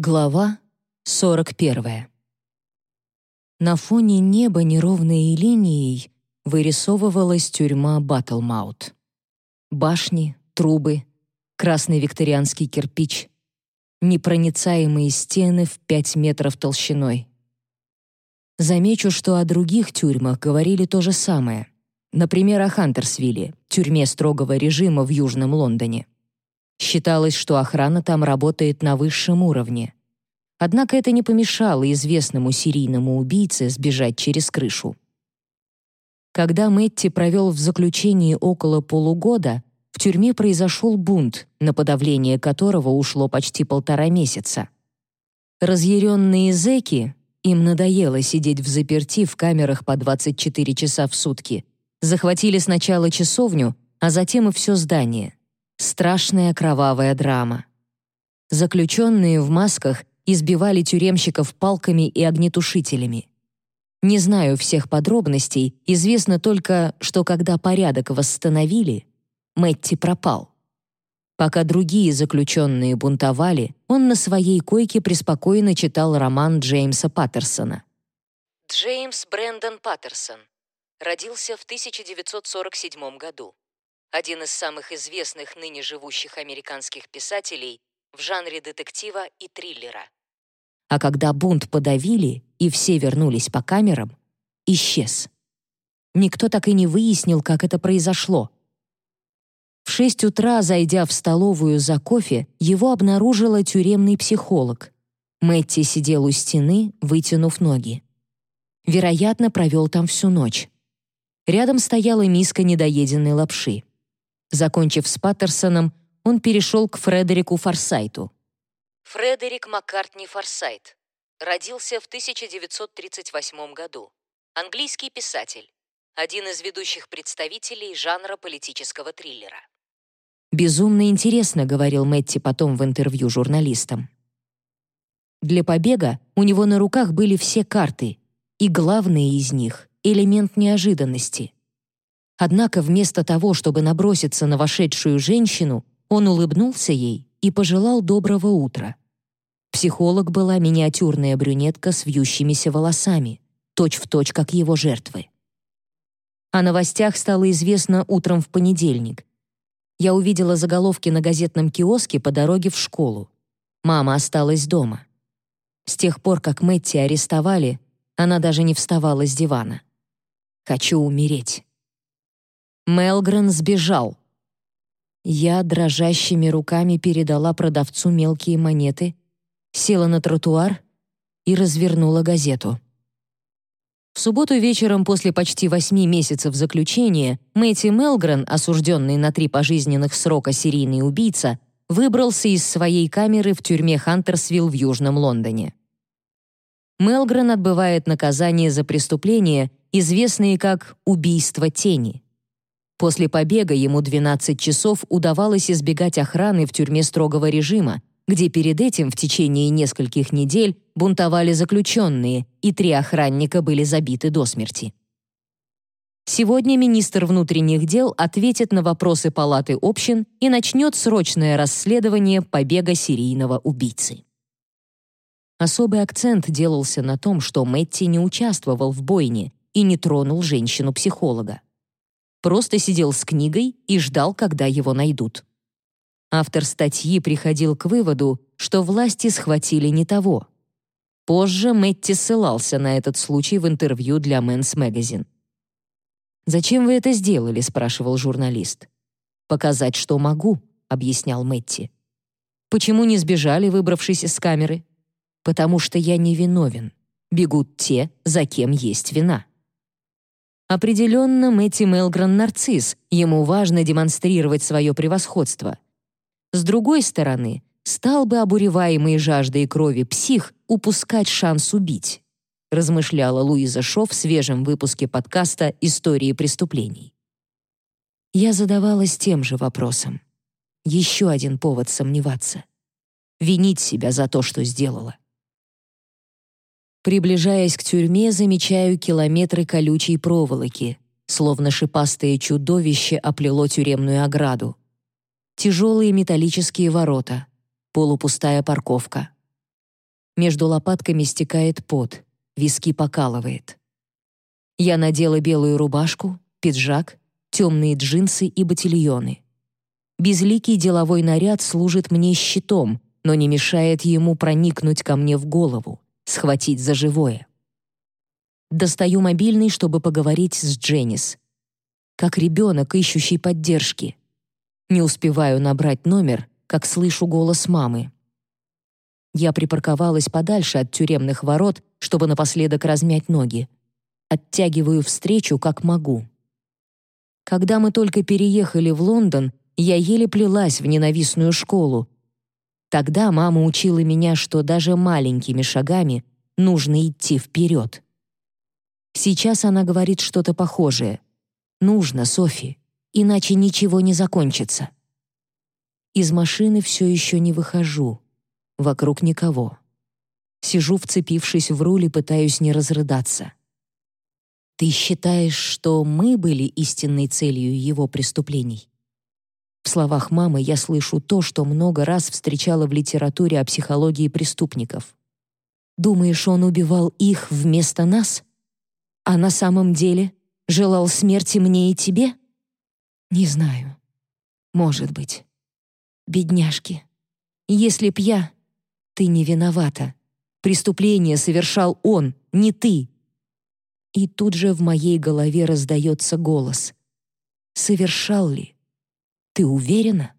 Глава 41. На фоне неба неровной линией вырисовывалась тюрьма Баттлмаут. Башни, трубы, красный викторианский кирпич, непроницаемые стены в 5 метров толщиной. Замечу, что о других тюрьмах говорили то же самое. Например, о Хантерсвилле, тюрьме строгого режима в Южном Лондоне. Считалось, что охрана там работает на высшем уровне. Однако это не помешало известному серийному убийце сбежать через крышу. Когда Мэтти провел в заключении около полугода, в тюрьме произошел бунт, на подавление которого ушло почти полтора месяца. Разъяренные зэки, им надоело сидеть в заперти в камерах по 24 часа в сутки, захватили сначала часовню, а затем и все здание. Страшная кровавая драма. Заключенные в масках избивали тюремщиков палками и огнетушителями. Не знаю всех подробностей, известно только, что когда порядок восстановили, Мэтти пропал. Пока другие заключенные бунтовали, он на своей койке преспокойно читал роман Джеймса Паттерсона. Джеймс Брэндон Паттерсон родился в 1947 году один из самых известных ныне живущих американских писателей в жанре детектива и триллера. А когда бунт подавили и все вернулись по камерам, исчез. Никто так и не выяснил, как это произошло. В шесть утра, зайдя в столовую за кофе, его обнаружила тюремный психолог. Мэтти сидел у стены, вытянув ноги. Вероятно, провел там всю ночь. Рядом стояла миска недоеденной лапши. Закончив с Паттерсоном, он перешел к Фредерику Форсайту. Фредерик Маккартни Форсайт родился в 1938 году. Английский писатель, один из ведущих представителей жанра политического триллера. «Безумно интересно», — говорил Мэтти потом в интервью журналистам. Для побега у него на руках были все карты, и главный из них — элемент неожиданности — Однако вместо того, чтобы наброситься на вошедшую женщину, он улыбнулся ей и пожелал доброго утра. Психолог была миниатюрная брюнетка с вьющимися волосами, точь-в-точь, точь, как его жертвы. О новостях стало известно утром в понедельник. Я увидела заголовки на газетном киоске по дороге в школу. Мама осталась дома. С тех пор, как Мэтти арестовали, она даже не вставала с дивана. «Хочу умереть». Мелгрен сбежал. Я дрожащими руками передала продавцу мелкие монеты, села на тротуар и развернула газету. В субботу вечером после почти восьми месяцев заключения Мэтти Мелгрен, осужденный на три пожизненных срока серийный убийца, выбрался из своей камеры в тюрьме Хантерсвилл в Южном Лондоне. Мелгрен отбывает наказание за преступления, известные как «убийство тени». После побега ему 12 часов удавалось избегать охраны в тюрьме строгого режима, где перед этим в течение нескольких недель бунтовали заключенные, и три охранника были забиты до смерти. Сегодня министр внутренних дел ответит на вопросы Палаты общин и начнет срочное расследование побега серийного убийцы. Особый акцент делался на том, что Мэтти не участвовал в бойне и не тронул женщину-психолога просто сидел с книгой и ждал, когда его найдут. Автор статьи приходил к выводу, что власти схватили не того. Позже Мэтти ссылался на этот случай в интервью для Men's Magazine. «Зачем вы это сделали?» — спрашивал журналист. «Показать, что могу», — объяснял Мэтти. «Почему не сбежали, выбравшись из камеры?» «Потому что я не виновен. Бегут те, за кем есть вина». Определенно, Мэтти Мелгрен нарцисс, ему важно демонстрировать свое превосходство. С другой стороны, стал бы обуреваемый жаждой крови псих упускать шанс убить, размышляла Луиза Шо в свежем выпуске подкаста «Истории преступлений». Я задавалась тем же вопросом. Еще один повод сомневаться. Винить себя за то, что сделала. Приближаясь к тюрьме, замечаю километры колючей проволоки, словно шипастое чудовище оплело тюремную ограду. Тяжелые металлические ворота, полупустая парковка. Между лопатками стекает пот, виски покалывает. Я надела белую рубашку, пиджак, темные джинсы и ботильоны. Безликий деловой наряд служит мне щитом, но не мешает ему проникнуть ко мне в голову, схватить за живое. Достаю мобильный, чтобы поговорить с Дженнис. Как ребенок, ищущий поддержки. Не успеваю набрать номер, как слышу голос мамы. Я припарковалась подальше от тюремных ворот, чтобы напоследок размять ноги. Оттягиваю встречу, как могу. Когда мы только переехали в Лондон, я еле плелась в ненавистную школу. Тогда мама учила меня, что даже маленькими шагами нужно идти вперед. Сейчас она говорит что-то похожее. «Нужно, Софи, иначе ничего не закончится». Из машины все еще не выхожу. Вокруг никого. Сижу, вцепившись в руль и пытаюсь не разрыдаться. Ты считаешь, что мы были истинной целью его преступлений? В словах мамы я слышу то, что много раз встречала в литературе о психологии преступников. Думаешь, он убивал их вместо нас? А на самом деле желал смерти мне и тебе? Не знаю. Может быть. Бедняжки. Если б я... Ты не виновата. Преступление совершал он, не ты. И тут же в моей голове раздается голос. «Совершал ли? Ты уверена?»